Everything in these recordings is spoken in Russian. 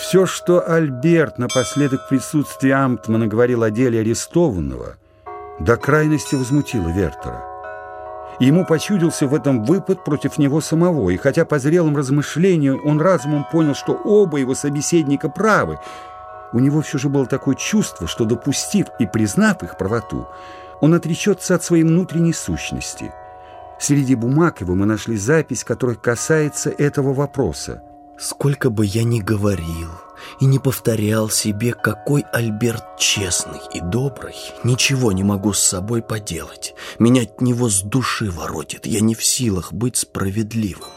Все, что Альберт напоследок в присутствии Амтмана говорил о деле арестованного, до крайности возмутило Вертера. Ему почудился в этом выпад против него самого, и хотя по зрелым размышлениям он разумом понял, что оба его собеседника правы, у него все же было такое чувство, что, допустив и признав их правоту, он отречется от своей внутренней сущности. Среди бумаг его мы нашли запись, которая касается этого вопроса. Сколько бы я ни говорил и не повторял себе, какой Альберт честный и добрый, ничего не могу с собой поделать. Меня от него с души воротит, я не в силах быть справедливым.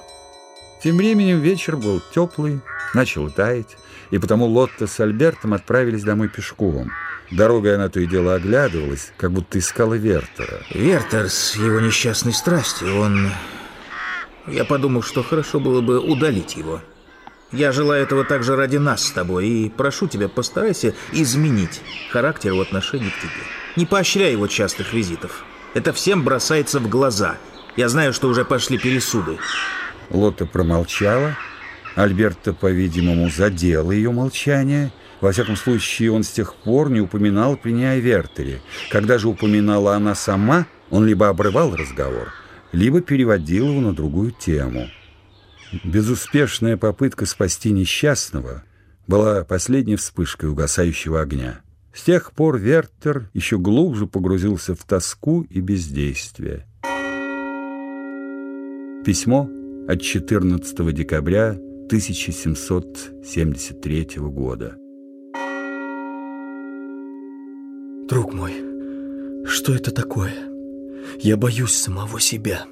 Тем временем вечер был теплый, начал таять, и потому Лотта с Альбертом отправились домой пешком. Дорогой она то и дело оглядывалась, как будто искала Вертера. Вертер с его несчастной страстью, он... Я подумал, что хорошо было бы удалить его. Я желаю этого также ради нас с тобой, и прошу тебя, постарайся изменить характер в отношении к тебе. Не поощряй его частых визитов. Это всем бросается в глаза. Я знаю, что уже пошли пересуды. Лотта промолчала. Альберта, по-видимому, задела ее молчание. Во всяком случае, он с тех пор не упоминал при ней о Вертере. Когда же упоминала она сама, он либо обрывал разговор, либо переводил его на другую тему. Безуспешная попытка спасти несчастного была последней вспышкой угасающего огня. С тех пор Вертер еще глубже погрузился в тоску и бездействие. Письмо от 14 декабря 1773 года. Друг мой, что это такое? Я боюсь самого себя.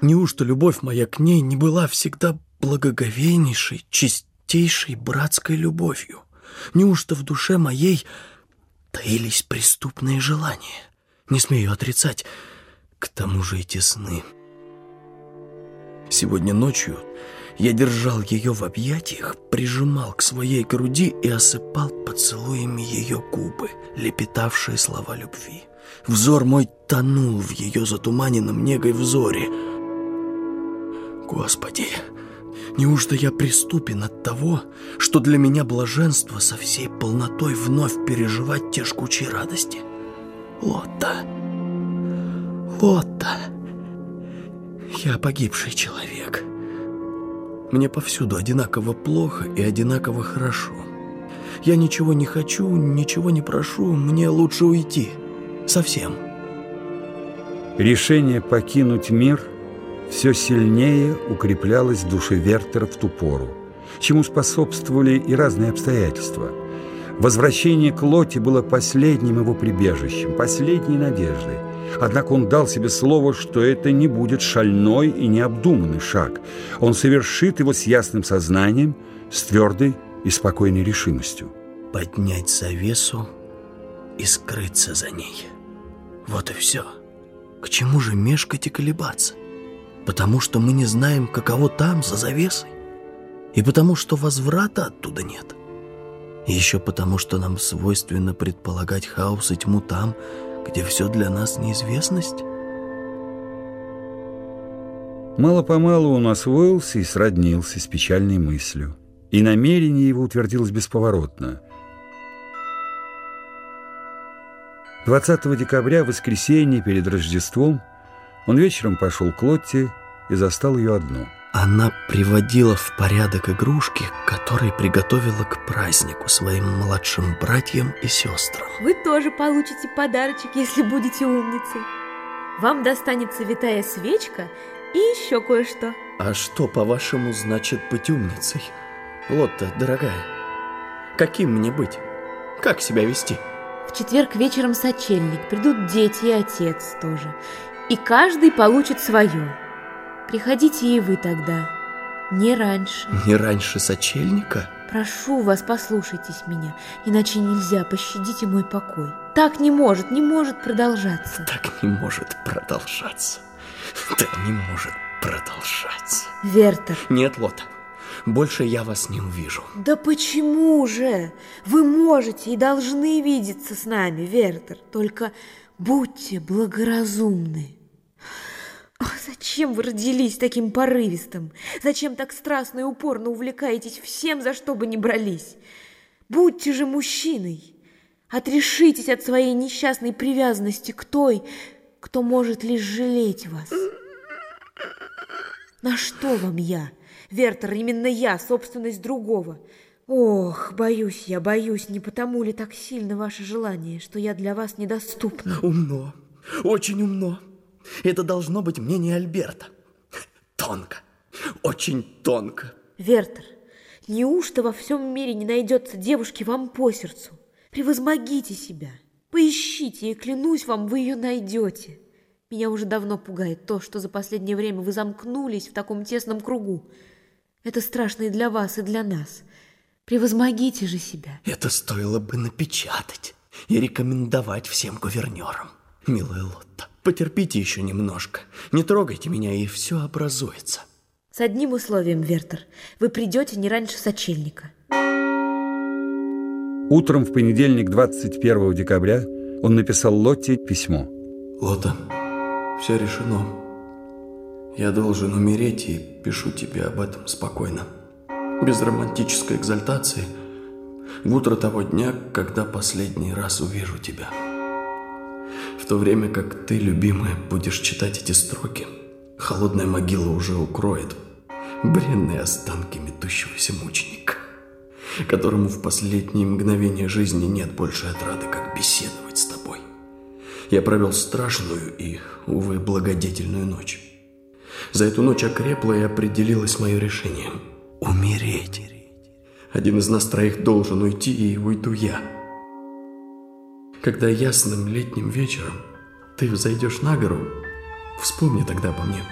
Неужто любовь моя к ней не была всегда благоговейнейшей, чистейшей братской любовью? Неужто в душе моей таились преступные желания? Не смею отрицать, к тому же эти сны. Сегодня ночью я держал ее в объятиях, прижимал к своей груди и осыпал поцелуями ее губы, лепетавшие слова любви. Взор мой тонул в ее затуманенном негой взоре — Господи, неужто я преступен от того, что для меня блаженство со всей полнотой вновь переживать те жгучие радости? Лотта, Лотта, я погибший человек. Мне повсюду одинаково плохо и одинаково хорошо. Я ничего не хочу, ничего не прошу, мне лучше уйти. Совсем. Решение покинуть мир – все сильнее укреплялась в Вертера в ту пору, чему способствовали и разные обстоятельства. Возвращение к Лоте было последним его прибежищем, последней надеждой. Однако он дал себе слово, что это не будет шальной и необдуманный шаг. Он совершит его с ясным сознанием, с твердой и спокойной решимостью. Поднять завесу и скрыться за ней. Вот и все. К чему же мешкать и колебаться? Потому что мы не знаем, каково там, за завесой, и потому что возврата оттуда нет, и еще потому что нам свойственно предполагать хаос и тьму там, где все для нас неизвестность. Мало-помалу он освоился и сроднился с печальной мыслью, и намерение его утвердилось бесповоротно. 20 декабря, воскресенье перед Рождеством, он вечером пошел к Лотте и застал ее одну. Она приводила в порядок игрушки, которые приготовила к празднику своим младшим братьям и сестрам. Вы тоже получите подарочек, если будете умницей. Вам достанется витая свечка и еще кое-что. А что, по-вашему, значит быть умницей? Лотта, дорогая, каким мне быть? Как себя вести? В четверг вечером сочельник, придут дети и отец тоже. И каждый получит свое. Приходите и вы тогда, не раньше. Не раньше сочельника? Прошу вас, послушайтесь меня, иначе нельзя, пощадите мой покой. Так не может, не может продолжаться. Так не может продолжаться. Так не может продолжаться. Вертер. Нет, Лота, больше я вас не увижу. Да почему же? Вы можете и должны видеться с нами, Вертер. Только будьте благоразумны. О, зачем? Вы родились таким порывистым? Зачем так страстно и упорно увлекаетесь всем, за что бы ни брались? Будьте же мужчиной. Отрешитесь от своей несчастной привязанности к той, кто может лишь жалеть вас. На что вам я? Вертер, именно я, собственность другого. Ох, боюсь я, боюсь, не потому ли так сильно ваше желание, что я для вас недоступна? Умно, очень умно. Это должно быть мнение Альберта. Тонко, очень тонко. Вертер, неужто во всем мире не найдется девушки вам по сердцу? Превозмогите себя, поищите, и клянусь вам, вы ее найдете. Меня уже давно пугает то, что за последнее время вы замкнулись в таком тесном кругу. Это страшно и для вас, и для нас. Превозмогите же себя. Это стоило бы напечатать и рекомендовать всем гувернерам. Милая Лотта, потерпите еще немножко. Не трогайте меня, и все образуется. С одним условием, Вертер. Вы придете не раньше сочельника. Утром в понедельник, 21 декабря, он написал Лотте письмо. Лота, все решено. Я должен умереть и пишу тебе об этом спокойно. Без романтической экзальтации. В утро того дня, когда последний раз увижу тебя. В то время как ты, любимая, будешь читать эти строки, холодная могила уже укроет бренные останки метущегося мученика которому в последние мгновения жизни нет больше отрады, как беседовать с тобой. Я провел страшную и, увы, благодетельную ночь. За эту ночь окрепло и определилось мое решение – умереть. Один из нас троих должен уйти, и уйду я. Когда ясным летним вечером ты взойдешь на гору, вспомни тогда обо мне.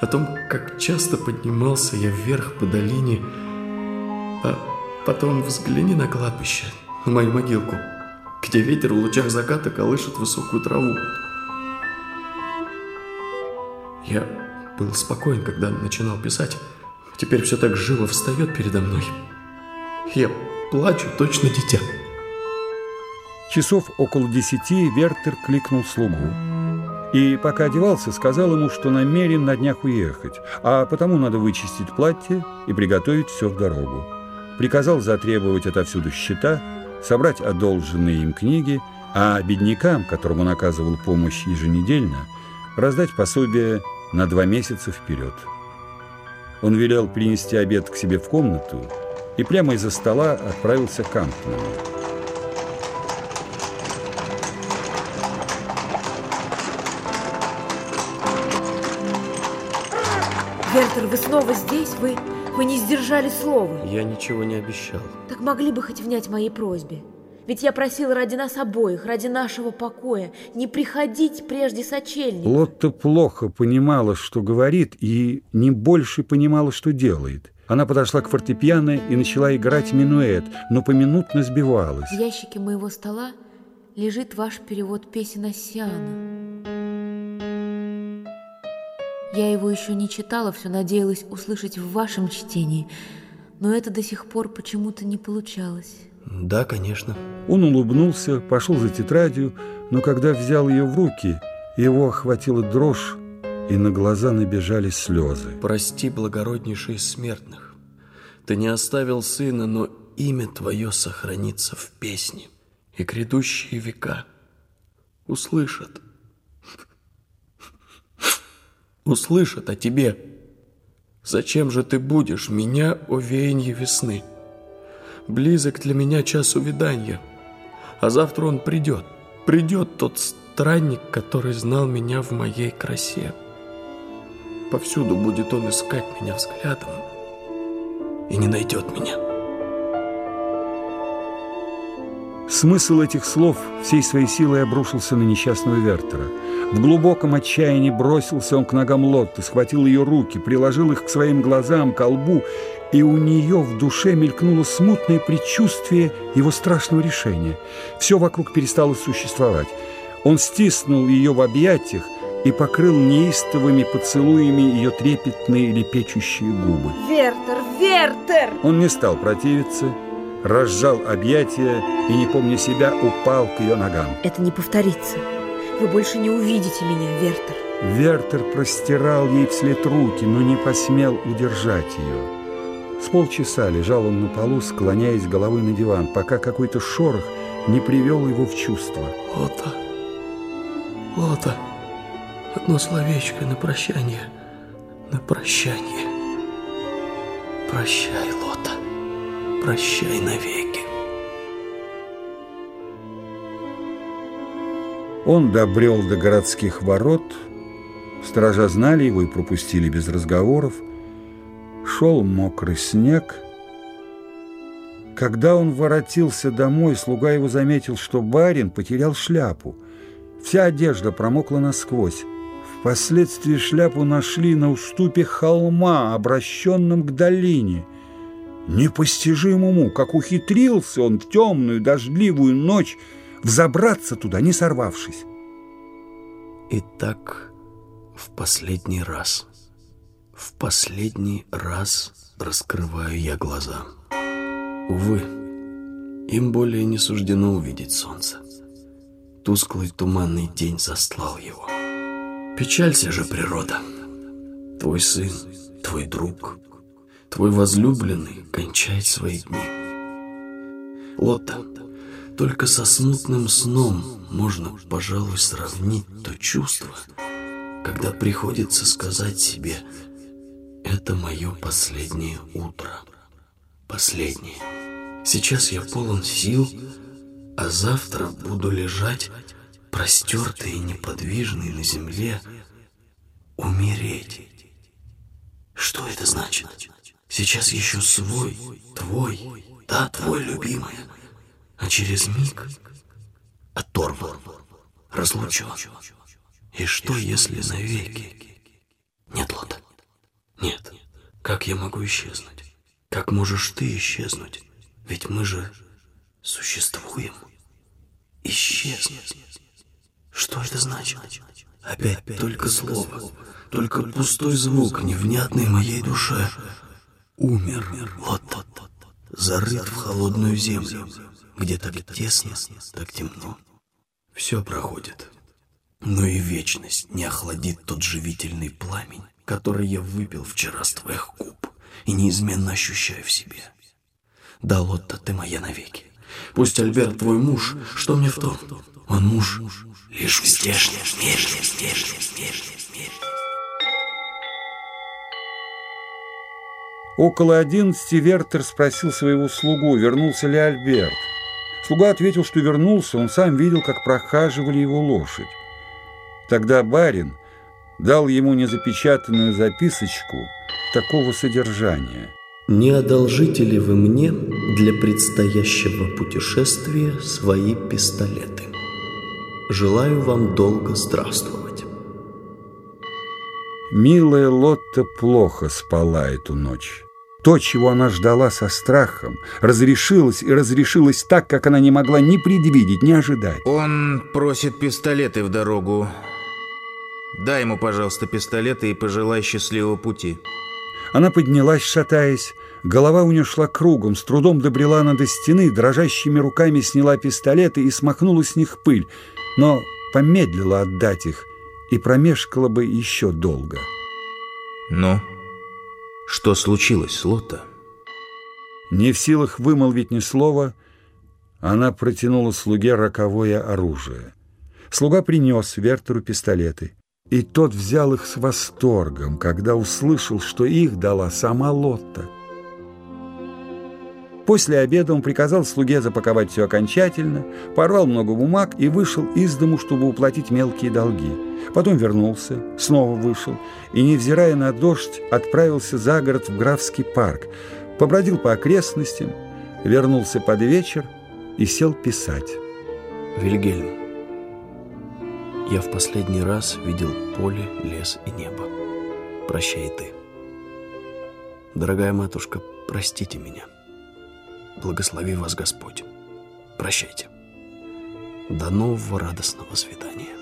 О том, как часто поднимался я вверх по долине, а потом взгляни на кладбище, на мою могилку, где ветер в лучах заката колышет высокую траву. Я был спокоен, когда начинал писать. Теперь все так живо встает передо мной. Я плачу, точно дитя. Часов около десяти Вертер кликнул слугу. И пока одевался, сказал ему, что намерен на днях уехать, а потому надо вычистить платье и приготовить все в дорогу приказал затребовать отовсюду счета, собрать одолженные им книги, а беднякам, которым он оказывал помощь еженедельно, раздать пособие на два месяца вперед. Он велел принести обед к себе в комнату и прямо из-за стола отправился к Амтману. Вертер, вы снова здесь? Вы... Вы не сдержали слова. Я ничего не обещал. Так могли бы хоть внять моей просьбе. Ведь я просил ради нас обоих, ради нашего покоя, не приходить прежде сочельника. Лотта плохо понимала, что говорит, и не больше понимала, что делает. Она подошла к фортепиано и начала играть минуэт, но поминутно сбивалась. В ящике моего стола лежит ваш перевод песен Оссиана. Я его еще не читала, все надеялась услышать в вашем чтении, но это до сих пор почему-то не получалось. Да, конечно. Он улыбнулся, пошел за тетрадью, но когда взял ее в руки, его охватила дрожь, и на глаза набежали слезы. Прости, благороднейший из смертных. Ты не оставил сына, но имя твое сохранится в песне, и грядущие века услышат услышат о тебе. Зачем же ты будешь меня, о веянье весны? Близок для меня час увиданья, а завтра он придет. Придет тот странник, который знал меня в моей красе. Повсюду будет он искать меня взглядом и не найдет меня. Смысл этих слов всей своей силой обрушился на несчастного Вертера. В глубоком отчаянии бросился он к ногам Лотты, схватил ее руки, приложил их к своим глазам, к лбу, и у нее в душе мелькнуло смутное предчувствие его страшного решения. Все вокруг перестало существовать. Он стиснул ее в объятиях и покрыл неистовыми поцелуями ее трепетные лепечущие губы. «Вертер! Вертер!» Он не стал противиться, разжал объятия и, не помня себя, упал к ее ногам. Это не повторится. Вы больше не увидите меня, Вертер. Вертер простирал ей вслед руки, но не посмел удержать ее. С полчаса лежал он на полу, склоняясь головой на диван, пока какой-то шорох не привел его в чувство. Лота, Лота, одно словечко на прощание, на прощание. Прощай, Лота, прощай навеки. Он добрел до городских ворот, Стража знали его и пропустили без разговоров. Шел мокрый снег. Когда он воротился домой, слуга его заметил, что барин потерял шляпу. Вся одежда промокла насквозь. Впоследствии шляпу нашли на уступе холма, обращенном к долине. Непостижимому, как ухитрился он в темную дождливую ночь взобраться туда, не сорвавшись. И так в последний раз, в последний раз раскрываю я глаза. Увы, им более не суждено увидеть солнце. Тусклый туманный день застлал его. Печалься же, природа. Твой сын, твой друг, твой возлюбленный кончает свои дни. Лота, только со смутным сном можно, пожалуй, сравнить то чувство, когда приходится сказать себе «Это мое последнее утро». Последнее. Сейчас я полон сил, а завтра буду лежать, простертый и неподвижный на земле, умереть. Что это значит? Сейчас еще свой, твой, да, твой любимый, а через миг оторван, разлучен. И что, если навеки? Нет, Лота, нет. Как я могу исчезнуть? Как можешь ты исчезнуть? Ведь мы же существуем. Исчезнуть. Что это значит? Опять только слово, только пустой звук, невнятный моей душе. Умер, Лота, зарыт в холодную землю, где так тесно, так темно. Все проходит. Но и вечность не охладит тот живительный пламень, который я выпил вчера с твоих губ и неизменно ощущаю в себе. Да, Лотта, ты моя навеки. Пусть Альберт твой муж, что мне в том? Он муж лишь в здешнем мире, здешнем мире, мире. Около одиннадцати Вертер спросил своего слугу, вернулся ли Альберт. Слуга ответил, что вернулся, он сам видел, как прохаживали его лошадь. Тогда барин дал ему незапечатанную записочку такого содержания. «Не одолжите ли вы мне для предстоящего путешествия свои пистолеты? Желаю вам долго здравствовать». Милая Лотта плохо спала эту ночь. То, чего она ждала со страхом, разрешилось и разрешилось так, как она не могла ни предвидеть, ни ожидать. Он просит пистолеты в дорогу. Дай ему, пожалуйста, пистолеты и пожелай счастливого пути. Она поднялась, шатаясь. Голова у нее шла кругом, с трудом добрела она до стены, дрожащими руками сняла пистолеты и смахнула с них пыль, но помедлила отдать их и промешкала бы еще долго. Ну, что случилось, Лота? Не в силах вымолвить ни слова, она протянула слуге роковое оружие. Слуга принес Вертеру пистолеты. И тот взял их с восторгом, когда услышал, что их дала сама Лотта. После обеда он приказал слуге запаковать все окончательно, порвал много бумаг и вышел из дому, чтобы уплатить мелкие долги. Потом вернулся, снова вышел и, невзирая на дождь, отправился за город в Графский парк, побродил по окрестностям, вернулся под вечер и сел писать. Вильгельм, я в последний раз видел поле, лес и небо. Прощай ты. Дорогая матушка, простите меня. Благослови вас Господь. Прощайте. До нового радостного свидания.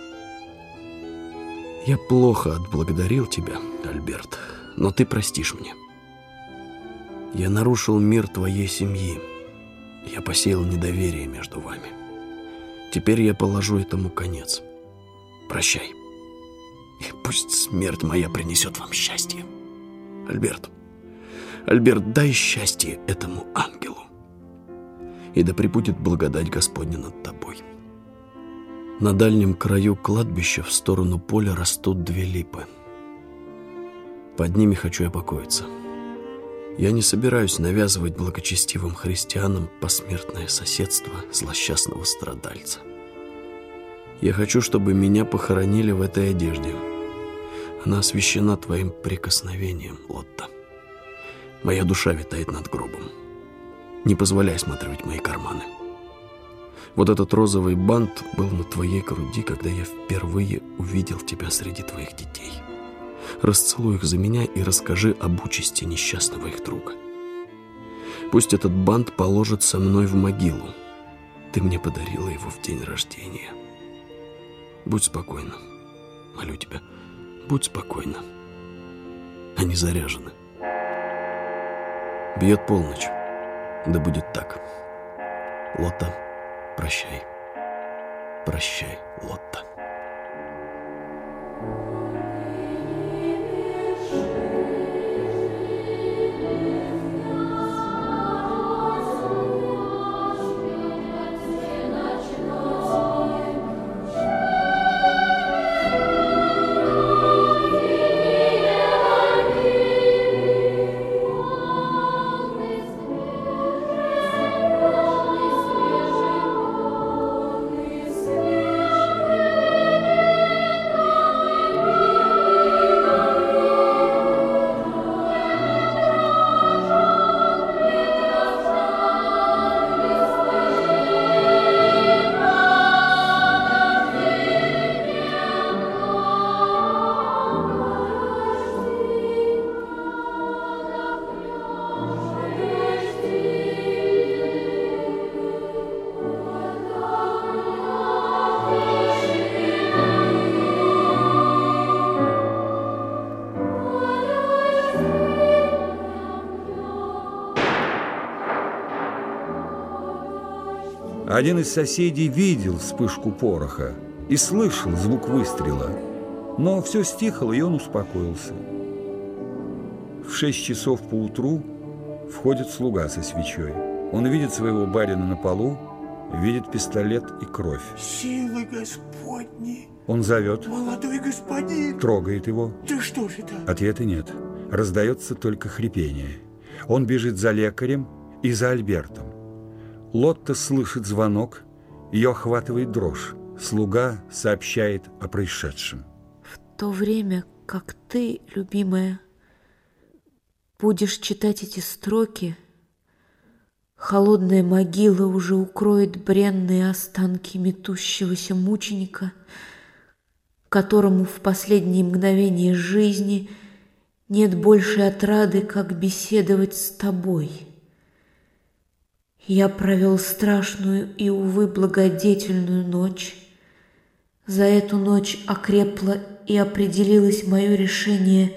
Я плохо отблагодарил тебя, Альберт, но ты простишь мне. Я нарушил мир твоей семьи. Я посеял недоверие между вами. Теперь я положу этому конец. Прощай. И пусть смерть моя принесет вам счастье. Альберт, Альберт, дай счастье этому ангелу. И да пребудет благодать Господня над тобой. На дальнем краю кладбища в сторону поля растут две липы. Под ними хочу я покоиться. Я не собираюсь навязывать благочестивым христианам посмертное соседство злосчастного страдальца. Я хочу, чтобы меня похоронили в этой одежде. Она освящена твоим прикосновением, Лотта. Моя душа витает над гробом. Не позволяй осматривать мои карманы. Вот этот розовый бант был на твоей груди, когда я впервые увидел тебя среди твоих детей. Расцелуй их за меня и расскажи об участи несчастного их друга. Пусть этот бант положит со мной в могилу. Ты мне подарила его в день рождения. Будь спокойна. Молю тебя, будь спокойна. Они заряжены. Бьет полночь. Да будет так. Лота, прощай. Прощай, Лотта. Один из соседей видел вспышку пороха и слышал звук выстрела, но все стихло, и он успокоился. В шесть часов поутру входит слуга со свечой. Он видит своего барина на полу, видит пистолет и кровь. Силы Господни! Он зовет, Молодой господин! трогает его. Да что же это? Ответа нет. Раздается только хрипение. Он бежит за лекарем и за Альбертом. Лотта слышит звонок, ее охватывает дрожь. Слуга сообщает о происшедшем. В то время, как ты, любимая, будешь читать эти строки, холодная могила уже укроет бренные останки метущегося мученика, которому в последние мгновения жизни нет большей отрады, как беседовать с тобой — я провел страшную и, увы, благодетельную ночь. За эту ночь окрепло и определилось мое решение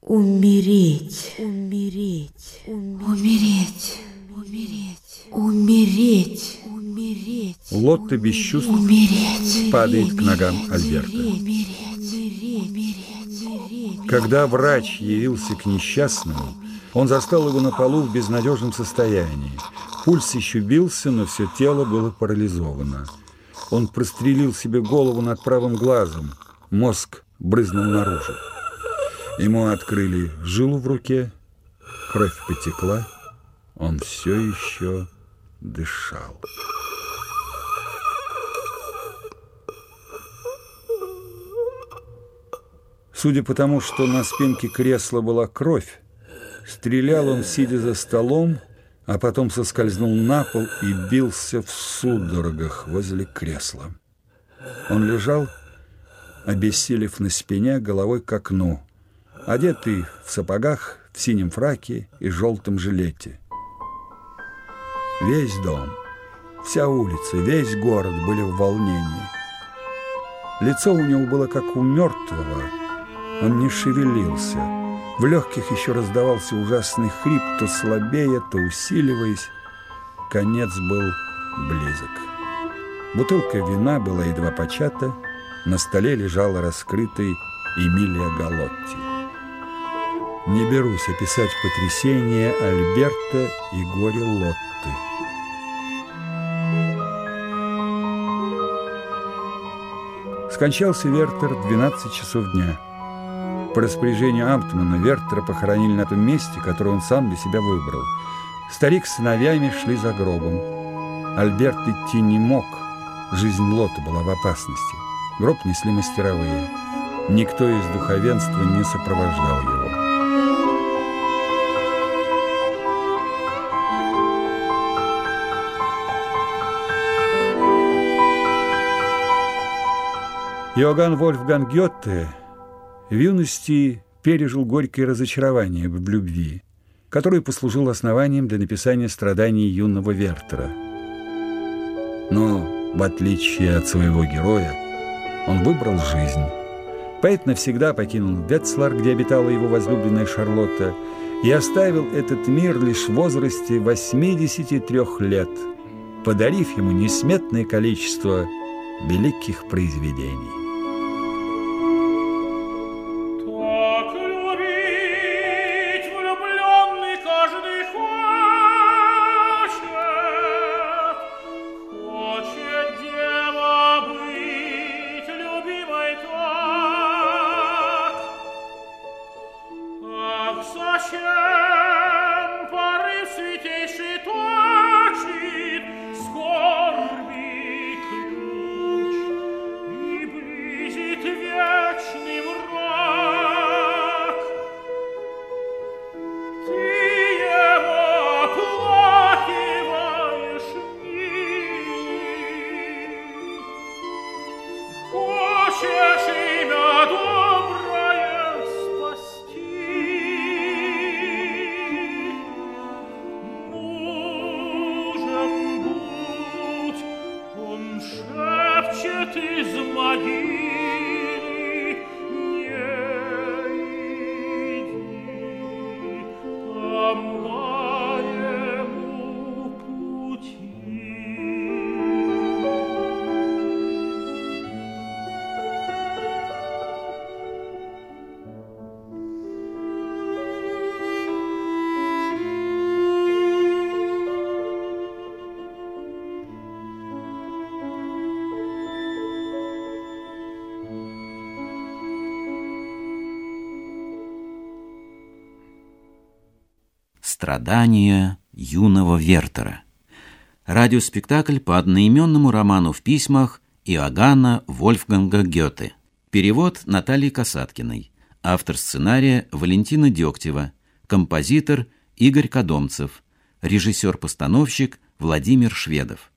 умереть, умереть, умереть, умереть, умереть, умереть. Лотта без чувств Умереть. падает к ногам Альберта. Когда врач явился к несчастному, он застал его на полу в безнадежном состоянии. Пульс еще бился, но все тело было парализовано. Он прострелил себе голову над правым глазом. Мозг брызнул наружу. Ему открыли жилу в руке, кровь потекла, он все еще дышал. Судя по тому, что на спинке кресла была кровь, Стрелял он, сидя за столом, а потом соскользнул на пол и бился в судорогах возле кресла. Он лежал, обессилев на спине, головой к окну, одетый в сапогах, в синем фраке и желтом жилете. Весь дом, вся улица, весь город были в волнении. Лицо у него было как у мертвого, он не шевелился — в легких еще раздавался ужасный хрип, то слабея, то усиливаясь. Конец был близок. Бутылка вина была едва почата, На столе лежала раскрытый Эмилия Галотти. Не берусь описать потрясение Альберта и горе Лотты. Скончался Вертер в 12 часов дня. По распоряжению Амтмана Вертера похоронили на том месте, которое он сам для себя выбрал. Старик с сыновьями шли за гробом. Альберт идти не мог. Жизнь Лота была в опасности. Гроб несли мастеровые. Никто из духовенства не сопровождал его. Иоганн Вольфганг Гетте в юности пережил горькое разочарование в любви, которое послужило основанием для написания страданий юного Вертера. Но, в отличие от своего героя, он выбрал жизнь. Поэт навсегда покинул Ветслар, где обитала его возлюбленная Шарлотта, и оставил этот мир лишь в возрасте 83 лет, подарив ему несметное количество великих произведений. Lasciaci noi Страдания юного Вертера. Радиоспектакль по одноименному роману в письмах Иоганна Вольфганга Гёте. Перевод Натальи Касаткиной. Автор сценария Валентина Дегтева. Композитор Игорь Кодомцев. Режиссер-постановщик Владимир Шведов.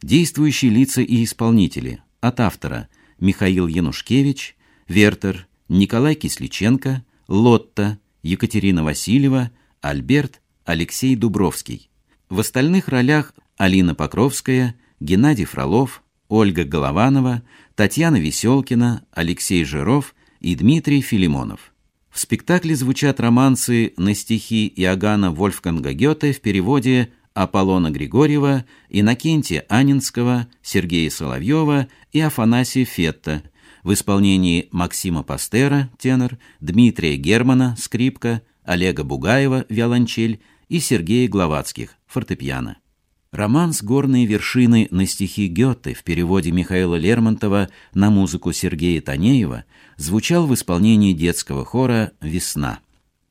Действующие лица и исполнители. От автора Михаил Янушкевич, Вертер, Николай Кисличенко, Лотта, Екатерина Васильева, Альберт Алексей Дубровский. В остальных ролях Алина Покровская, Геннадий Фролов, Ольга Голованова, Татьяна Веселкина, Алексей Жиров и Дмитрий Филимонов. В спектакле звучат романсы на стихи Иоганна Вольфганга Гёте в переводе Аполлона Григорьева, Иннокентия Анинского, Сергея Соловьева и Афанасия Фетта в исполнении Максима Пастера, тенор, Дмитрия Германа, скрипка, Олега Бугаева, виолончель и Сергея Гловацких, фортепиано. Роман с горной вершины на стихи Гёте в переводе Михаила Лермонтова на музыку Сергея Танеева звучал в исполнении детского хора «Весна».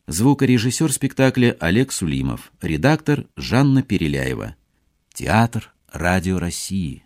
Звукорежиссер спектакля Олег Сулимов, редактор Жанна Переляева. Театр Радио России.